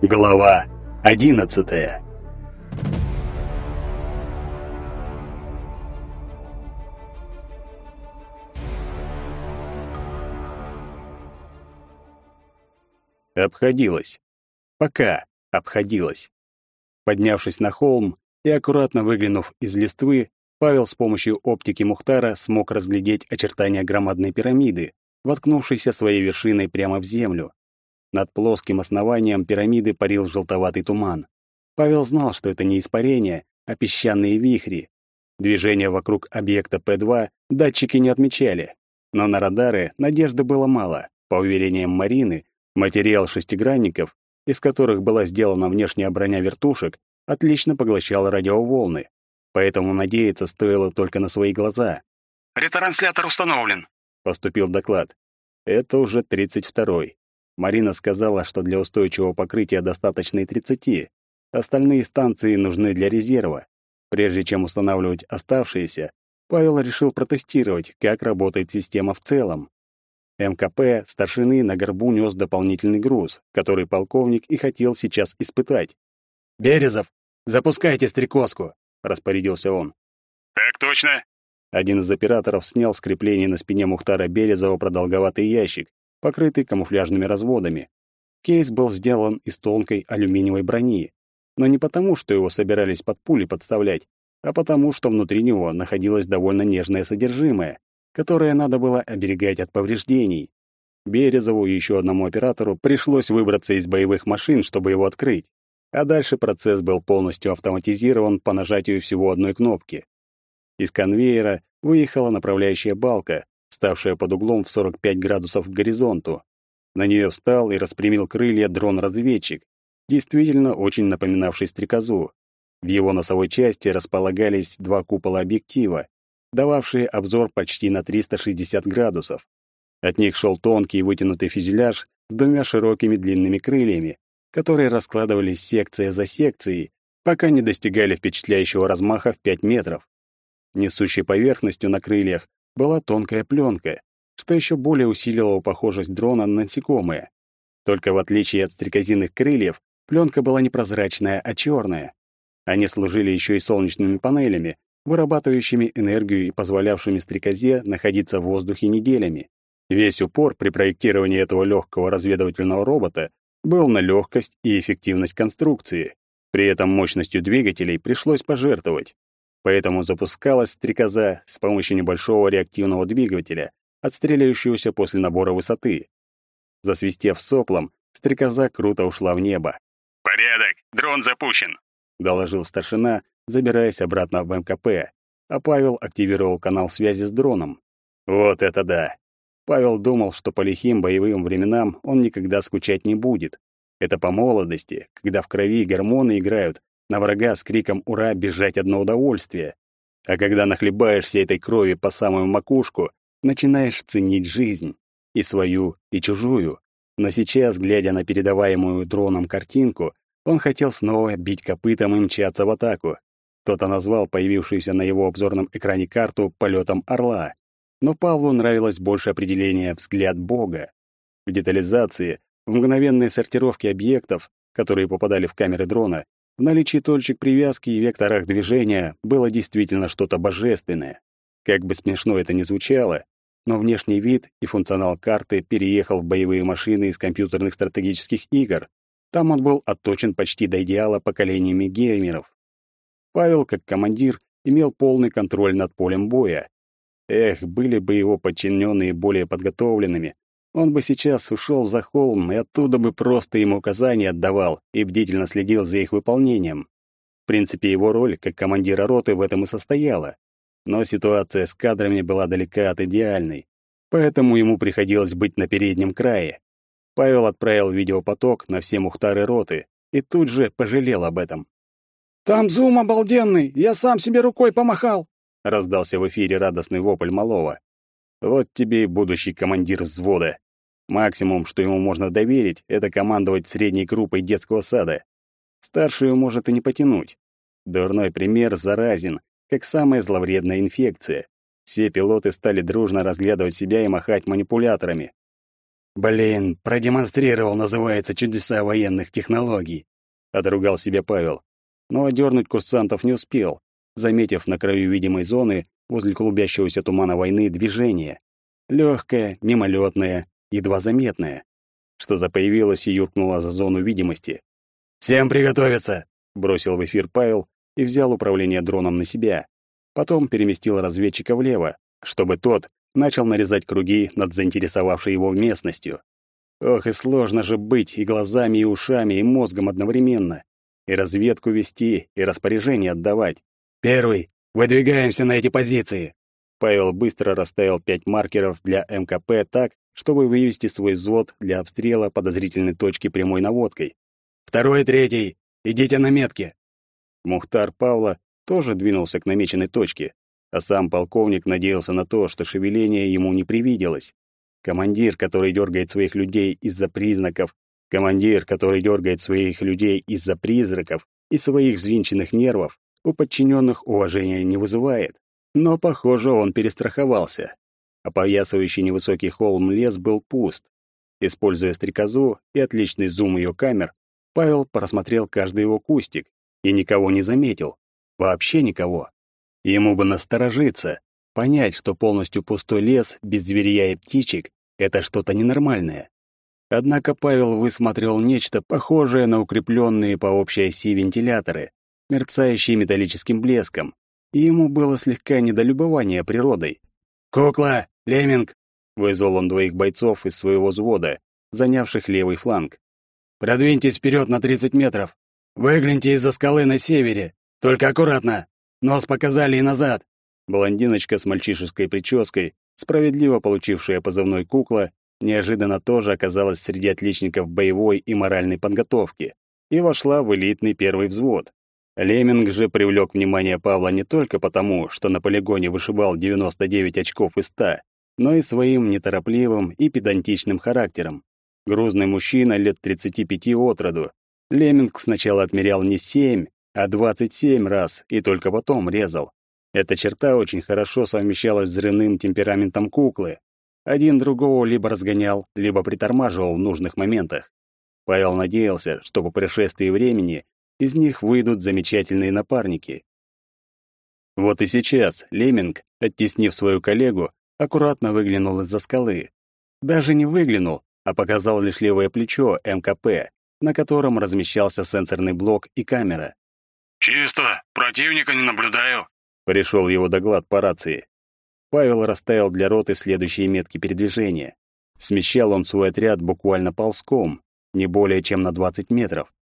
Глава одиннадцатая Обходилось. Пока обходилось. Поднявшись на холм и аккуратно выглянув из листвы, Павел с помощью оптики Мухтара смог разглядеть очертания громадной пирамиды, воткнувшейся своей вершиной прямо в землю. Над плоским основанием пирамиды парил желтоватый туман. Павел знал, что это не испарение, а песчаные вихри. Движение вокруг объекта П-2 датчики не отмечали, но на радары надежды было мало. По уверениям Марины, материал шестигранников, из которых была сделана внешняя броня вертушек, отлично поглощал радиоволны, поэтому надеяться стоило только на свои глаза. «Ретранслятор установлен», — поступил доклад. Это уже тридцать второй. Марина сказала, что для устойчивого покрытия достаточно и 30. Остальные станции нужны для резерва. Прежде чем устанавливать оставшиеся, Павел решил протестировать, как работает система в целом. МКП старшины на горбу нес дополнительный груз, который полковник и хотел сейчас испытать. «Березов, запускайте стрекозку!» — распорядился он. «Так точно!» Один из операторов снял с крепления на спине Мухтара Березова продолговатый ящик, покрытый камуфляжными разводами. Кейс был сделан из тонкой алюминиевой брони, но не потому, что его собирались под пули подставлять, а потому, что внутри него находилось довольно нежное содержимое, которое надо было оберегать от повреждений. Березову и еще одному оператору пришлось выбраться из боевых машин, чтобы его открыть. А дальше процесс был полностью автоматизирован по нажатию всего одной кнопки. Из конвейера выехала направляющая балка, ставшая под углом в 45 градусов к горизонту. На нее встал и распрямил крылья дрон-разведчик, действительно очень напоминавший стрекозу. В его носовой части располагались два купола объектива, дававшие обзор почти на 360 градусов. От них шел тонкий вытянутый фюзеляж с двумя широкими длинными крыльями, которые раскладывались секция за секцией, пока не достигали впечатляющего размаха в 5 метров. Несущей поверхностью на крыльях была тонкая пленка, что еще более усиливало похожесть дрона на насекомое. Только в отличие от стрекозиных крыльев, пленка была не прозрачная, а черная. Они служили еще и солнечными панелями, вырабатывающими энергию и позволявшими стрекозе находиться в воздухе неделями. Весь упор при проектировании этого легкого разведывательного робота был на легкость и эффективность конструкции. При этом мощностью двигателей пришлось пожертвовать поэтому запускалась стрекоза с помощью небольшого реактивного двигателя, отстреливающегося после набора высоты. Засвистев соплом, стрекоза круто ушла в небо. «Порядок, дрон запущен», — доложил старшина, забираясь обратно в МКП, а Павел активировал канал связи с дроном. Вот это да! Павел думал, что по лихим боевым временам он никогда скучать не будет. Это по молодости, когда в крови гормоны играют, на врага с криком «Ура!» бежать одно удовольствие. А когда нахлебаешься этой крови по самую макушку, начинаешь ценить жизнь. И свою, и чужую. Но сейчас, глядя на передаваемую дроном картинку, он хотел снова бить копытом и мчаться в атаку. Кто-то назвал появившуюся на его обзорном экране карту полетом орла. Но Павлу нравилось больше определение «взгляд Бога». В детализации, в мгновенной сортировке объектов, которые попадали в камеры дрона, в наличии точек привязки и векторах движения было действительно что-то божественное. Как бы смешно это ни звучало, но внешний вид и функционал карты переехал в боевые машины из компьютерных стратегических игр. Там он был отточен почти до идеала поколениями геймеров. Павел, как командир, имел полный контроль над полем боя. Эх, были бы его подчиненные более подготовленными, он бы сейчас ушел за холм и оттуда бы просто ему указания отдавал и бдительно следил за их выполнением. В принципе, его роль как командира роты в этом и состояла. Но ситуация с кадрами была далека от идеальной, поэтому ему приходилось быть на переднем крае. Павел отправил видеопоток на все мухтары роты и тут же пожалел об этом. «Там зум обалденный! Я сам себе рукой помахал!» — раздался в эфире радостный вопль малого. Вот тебе и будущий командир взвода. Максимум, что ему можно доверить, это командовать средней группой детского сада. Старшую может и не потянуть. Дурной пример заразен, как самая зловредная инфекция. Все пилоты стали дружно разглядывать себя и махать манипуляторами. Блин, продемонстрировал, называется, чудеса военных технологий. Отругал себя Павел. Но одернуть курсантов не успел, заметив на краю видимой зоны возле клубящегося тумана войны движение. Легкое, мимолетное, едва заметное. Что-то появилось и юркнуло за зону видимости. «Всем приготовиться!» — бросил в эфир Павел и взял управление дроном на себя. Потом переместил разведчика влево, чтобы тот начал нарезать круги над заинтересовавшей его местностью. Ох, и сложно же быть и глазами, и ушами, и мозгом одновременно. И разведку вести, и распоряжение отдавать. «Первый! Выдвигаемся на эти позиции!» Павел быстро расставил пять маркеров для МКП так, чтобы вывести свой взвод для обстрела подозрительной точки прямой наводкой. «Второй и третий! Идите на метки!» Мухтар Павла тоже двинулся к намеченной точке, а сам полковник надеялся на то, что шевеление ему не привиделось. Командир, который дергает своих людей из-за признаков, командир, который дергает своих людей из-за призраков и своих взвинченных нервов, у подчиненных уважения не вызывает. Но, похоже, он перестраховался. Опоясывающий невысокий холм лес был пуст. Используя стрекозу и отличный зум ее камер, Павел просмотрел каждый его кустик и никого не заметил. Вообще никого. Ему бы насторожиться, понять, что полностью пустой лес, без зверя и птичек — это что-то ненормальное. Однако Павел высмотрел нечто похожее на укрепленные по общей оси вентиляторы, мерцающие металлическим блеском, и ему было слегка недолюбование природой. «Кукла! Леминг!» — вызвал он двоих бойцов из своего взвода, занявших левый фланг. «Продвиньтесь вперед на 30 метров! Выгляньте из-за скалы на севере! Только аккуратно! Нос показали и назад. Блондиночка с мальчишеской прической, справедливо получившая позывной «кукла», неожиданно тоже оказалась среди отличников боевой и моральной подготовки и вошла в элитный первый взвод. Леминг же привлек внимание Павла не только потому, что на полигоне вышибал 99 очков из 100, но и своим неторопливым и педантичным характером. Грузный мужчина лет 35 от роду. Леминг сначала отмерял не 7, а 27 раз и только потом резал. Эта черта очень хорошо совмещалась с взрывным темпераментом куклы. Один другого либо разгонял, либо притормаживал в нужных моментах. Павел надеялся, что по пришествии времени из них выйдут замечательные напарники. Вот и сейчас Леминг, оттеснив свою коллегу, аккуратно выглянул из-за скалы. Даже не выглянул, а показал лишь левое плечо МКП, на котором размещался сенсорный блок и камера. «Чисто. Противника не наблюдаю», — пришел его доклад по рации. Павел расставил для роты следующие метки передвижения. Смещал он свой отряд буквально ползком, не более чем на 20 метров.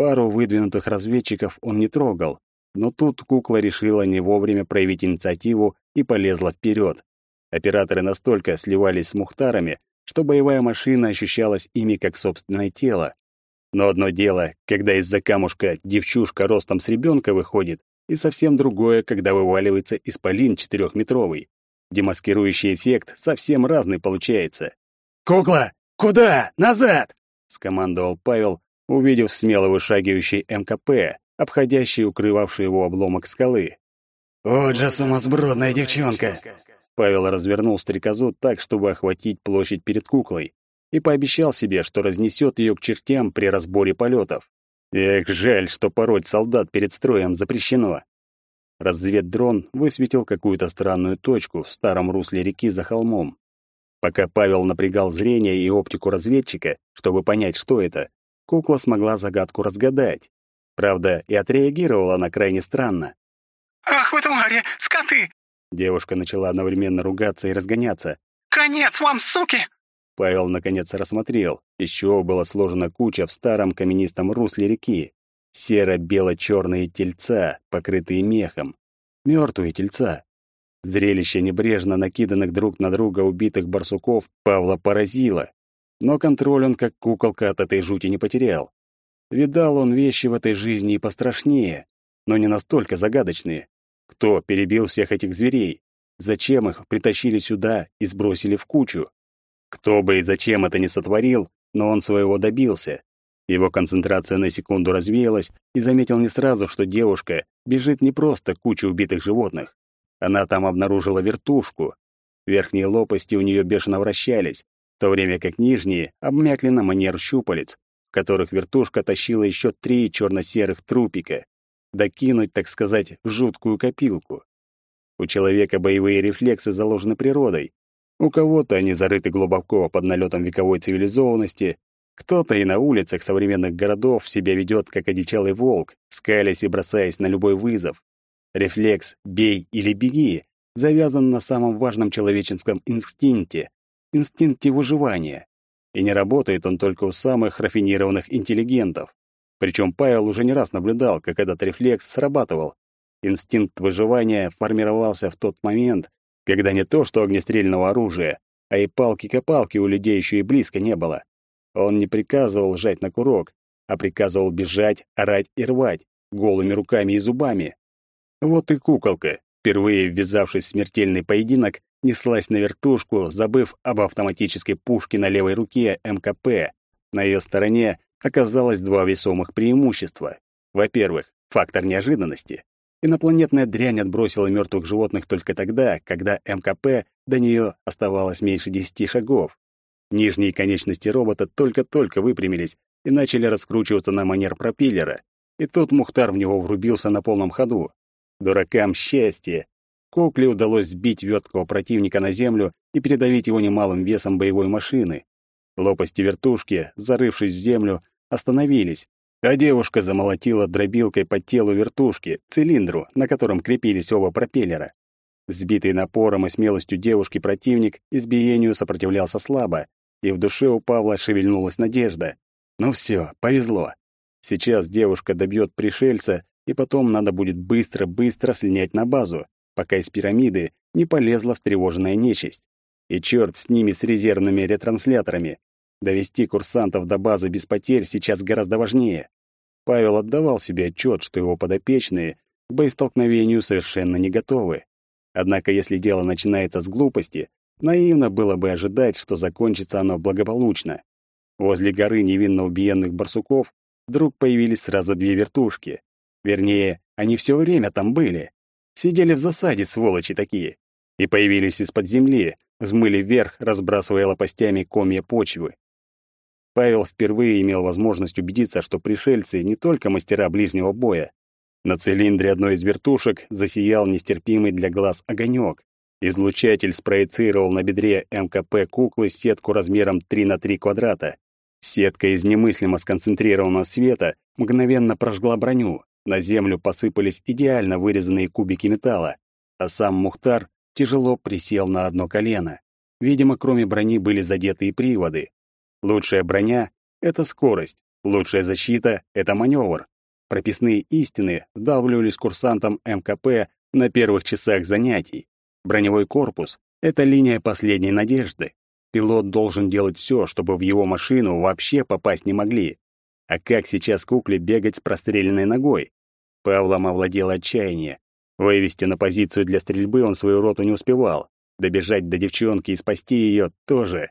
Пару выдвинутых разведчиков он не трогал, но тут кукла решила не вовремя проявить инициативу и полезла вперед. Операторы настолько сливались с мухтарами, что боевая машина ощущалась ими как собственное тело. Но одно дело, когда из-за камушка девчушка ростом с ребенка выходит, и совсем другое, когда вываливается исполин четырехметровый. Демаскирующий эффект совсем разный получается. «Кукла! Куда? Назад!» — скомандовал Павел, увидев смело вышагивающий МКП, обходящий укрывавший его обломок скалы. «Вот же сумасбродная девчонка!» Павел развернул стрекозу так, чтобы охватить площадь перед куклой и пообещал себе, что разнесет ее к чертям при разборе полетов. Эх, жаль, что пороть солдат перед строем запрещено. Разведдрон высветил какую-то странную точку в старом русле реки за холмом. Пока Павел напрягал зрение и оптику разведчика, чтобы понять, что это, кукла смогла загадку разгадать. Правда, и отреагировала она крайне странно. «Ах вы твари, скоты!» Девушка начала одновременно ругаться и разгоняться. «Конец вам, суки!» Павел наконец рассмотрел. Еще была сложена куча в старом каменистом русле реки. Серо-бело-черные тельца, покрытые мехом. Мертвые тельца. Зрелище небрежно накиданных друг на друга убитых барсуков Павла поразило. Но контроль он, как куколка, от этой жути не потерял. Видал он вещи в этой жизни и пострашнее, но не настолько загадочные. Кто перебил всех этих зверей? Зачем их притащили сюда и сбросили в кучу? Кто бы и зачем это ни сотворил, но он своего добился. Его концентрация на секунду развеялась и заметил не сразу, что девушка бежит не просто к куче убитых животных. Она там обнаружила вертушку. Верхние лопасти у нее бешено вращались, то время как нижние обмякли на манер щупалец, в которых вертушка тащила еще три черно-серых трупика. Докинуть, так сказать, в жуткую копилку. У человека боевые рефлексы заложены природой. У кого-то они зарыты глубоко под налетом вековой цивилизованности, кто-то и на улицах современных городов себя ведет как одичалый волк, скалясь и бросаясь на любой вызов. Рефлекс «бей или беги» завязан на самом важном человеческом инстинкте — инстинкте выживания. И не работает он только у самых рафинированных интеллигентов. Причем Павел уже не раз наблюдал, как этот рефлекс срабатывал. Инстинкт выживания формировался в тот момент, когда не то что огнестрельного оружия, а и палки-копалки у людей еще и близко не было. Он не приказывал жать на курок, а приказывал бежать, орать и рвать, голыми руками и зубами. Вот и куколка, впервые ввязавшись в смертельный поединок, неслась на вертушку, забыв об автоматической пушке на левой руке МКП. На ее стороне оказалось два весомых преимущества. Во-первых, фактор неожиданности. Инопланетная дрянь отбросила мертвых животных только тогда, когда МКП до нее оставалось меньше десяти шагов. Нижние конечности робота только-только выпрямились и начали раскручиваться на манер пропеллера. И тут Мухтар в него врубился на полном ходу. Дуракам счастье! Кокли удалось сбить верткого противника на землю и передавить его немалым весом боевой машины. Лопасти вертушки, зарывшись в землю, остановились, а девушка замолотила дробилкой по телу вертушки, цилиндру, на котором крепились оба пропеллера. Сбитый напором и смелостью девушки противник избиению сопротивлялся слабо, и в душе у Павла шевельнулась надежда. Ну все, повезло. Сейчас девушка добьет пришельца, и потом надо будет быстро-быстро слинять на базу, пока из пирамиды не полезла встревоженная нечисть. И черт с ними, с резервными ретрансляторами. Довести курсантов до базы без потерь сейчас гораздо важнее. Павел отдавал себе отчет, что его подопечные к боестолкновению совершенно не готовы. Однако если дело начинается с глупости, Наивно было бы ожидать, что закончится оно благополучно. Возле горы невинно убиенных барсуков вдруг появились сразу две вертушки. Вернее, они все время там были. Сидели в засаде, сволочи такие. И появились из-под земли, взмыли вверх, разбрасывая лопастями комья почвы. Павел впервые имел возможность убедиться, что пришельцы не только мастера ближнего боя. На цилиндре одной из вертушек засиял нестерпимый для глаз огонек. Излучатель спроецировал на бедре МКП куклы сетку размером 3 на 3 квадрата. Сетка из немыслимо сконцентрированного света мгновенно прожгла броню. На землю посыпались идеально вырезанные кубики металла, а сам Мухтар тяжело присел на одно колено. Видимо, кроме брони были задеты и приводы. Лучшая броня — это скорость, лучшая защита — это маневр. Прописные истины вдавливались курсантам МКП на первых часах занятий. Броневой корпус — это линия последней надежды. Пилот должен делать все, чтобы в его машину вообще попасть не могли. А как сейчас кукле бегать с простреленной ногой? Павлом овладело отчаяние. Вывести на позицию для стрельбы он свою роту не успевал. Добежать до девчонки и спасти ее тоже.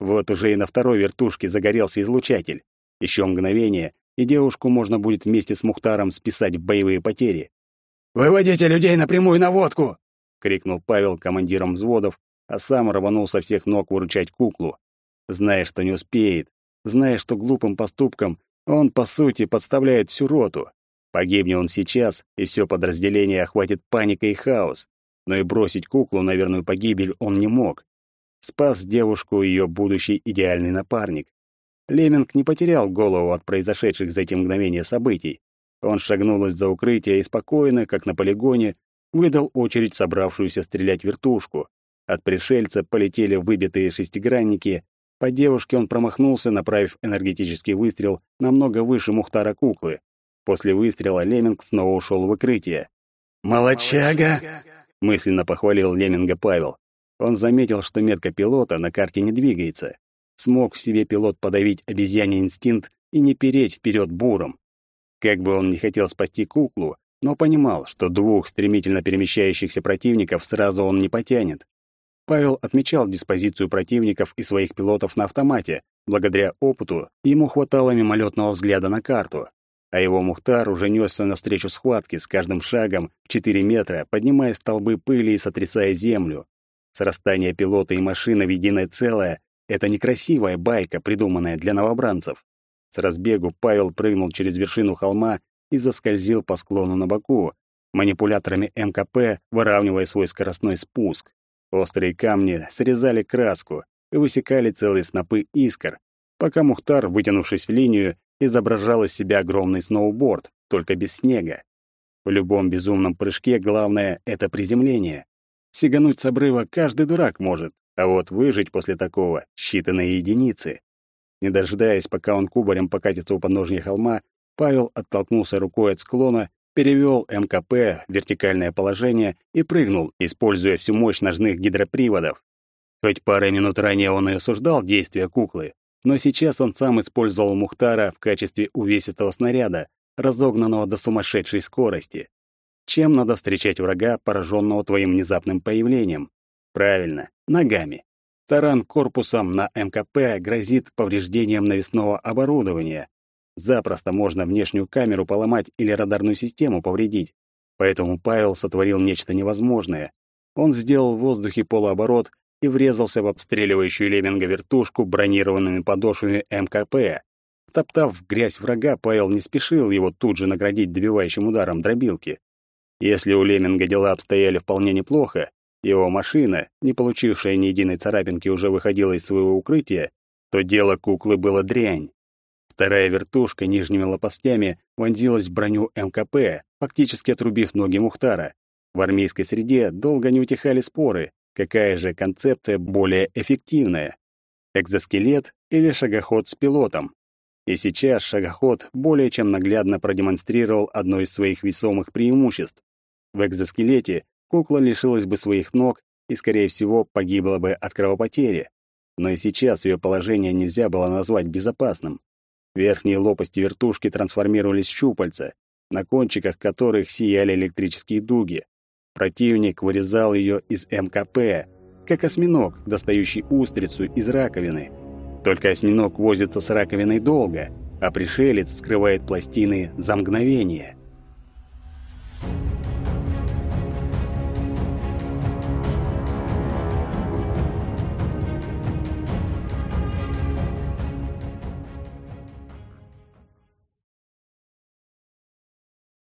Вот уже и на второй вертушке загорелся излучатель. Еще мгновение, и девушку можно будет вместе с Мухтаром списать в боевые потери. «Выводите людей на водку!» крикнул Павел командиром взводов, а сам рванул со всех ног выручать куклу. Зная, что не успеет, зная, что глупым поступком он, по сути, подставляет всю роту. Погибнет он сейчас, и все подразделение охватит паника и хаос. Но и бросить куклу на верную погибель он не мог. Спас девушку ее будущий идеальный напарник. Леминг не потерял голову от произошедших за эти мгновения событий. Он шагнул из-за укрытия и спокойно, как на полигоне, выдал очередь собравшуюся стрелять вертушку. От пришельца полетели выбитые шестигранники. По девушке он промахнулся, направив энергетический выстрел намного выше Мухтара куклы. После выстрела Леминг снова ушел в укрытие. «Молодчага!» — мысленно похвалил Леминга Павел. Он заметил, что метка пилота на карте не двигается. Смог в себе пилот подавить обезьяний инстинкт и не переть вперед буром. Как бы он ни хотел спасти куклу, но понимал, что двух стремительно перемещающихся противников сразу он не потянет. Павел отмечал диспозицию противников и своих пилотов на автомате. Благодаря опыту ему хватало мимолетного взгляда на карту. А его Мухтар уже несся навстречу схватке с каждым шагом в 4 метра, поднимая столбы пыли и сотрясая землю. Срастание пилота и машины в единое целое Это некрасивая байка, придуманная для новобранцев. С разбегу Павел прыгнул через вершину холма и заскользил по склону на боку, манипуляторами МКП выравнивая свой скоростной спуск. Острые камни срезали краску и высекали целые снопы искр, пока Мухтар, вытянувшись в линию, изображал из себя огромный сноуборд, только без снега. В любом безумном прыжке главное — это приземление. Сигануть с обрыва каждый дурак может, а вот выжить после такого — считанные единицы. Не дожидаясь, пока он кубарем покатится у подножья холма, Павел оттолкнулся рукой от склона, перевел МКП в вертикальное положение и прыгнул, используя всю мощь ножных гидроприводов. Хоть пару минут ранее он и осуждал действия куклы, но сейчас он сам использовал Мухтара в качестве увесистого снаряда, разогнанного до сумасшедшей скорости. Чем надо встречать врага, пораженного твоим внезапным появлением? Правильно, ногами. Таран корпусом на МКП грозит повреждением навесного оборудования. Запросто можно внешнюю камеру поломать или радарную систему повредить. Поэтому Павел сотворил нечто невозможное. Он сделал в воздухе полуоборот и врезался в обстреливающую Леминга вертушку бронированными подошвами МКП. Топтав в грязь врага, Павел не спешил его тут же наградить добивающим ударом дробилки. Если у Леминга дела обстояли вполне неплохо, его машина, не получившая ни единой царапинки, уже выходила из своего укрытия, то дело куклы было дрянь. Вторая вертушка нижними лопастями вонзилась в броню МКП, фактически отрубив ноги Мухтара. В армейской среде долго не утихали споры, какая же концепция более эффективная. Экзоскелет или шагоход с пилотом. И сейчас шагоход более чем наглядно продемонстрировал одно из своих весомых преимуществ. В экзоскелете кукла лишилась бы своих ног и, скорее всего, погибла бы от кровопотери. Но и сейчас ее положение нельзя было назвать безопасным. Верхние лопасти вертушки трансформировались в щупальца, на кончиках которых сияли электрические дуги. Противник вырезал ее из МКП, как осьминог, достающий устрицу из раковины. Только осьминог возится с раковиной долго, а пришелец скрывает пластины за мгновение.